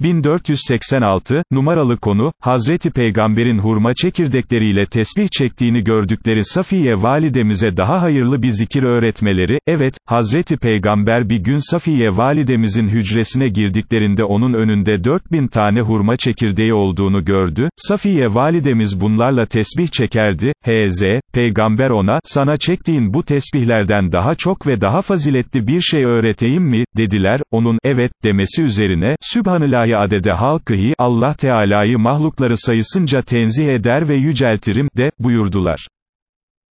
1486, numaralı konu, Hazreti Peygamber'in hurma çekirdekleriyle tesbih çektiğini gördükleri Safiye validemize daha hayırlı bir zikir öğretmeleri, evet, Hazreti Peygamber bir gün Safiye validemizin hücresine girdiklerinde onun önünde 4000 tane hurma çekirdeği olduğunu gördü, Safiye validemiz bunlarla tesbih çekerdi, H.Z., Peygamber ona, sana çektiğin bu tesbihlerden daha çok ve daha faziletli bir şey öğreteyim mi, dediler, onun, evet, demesi üzerine, Sübhanillahi adede halkıhi, Allah Teala'yı mahlukları sayısınca tenzih eder ve yüceltirim, de, buyurdular.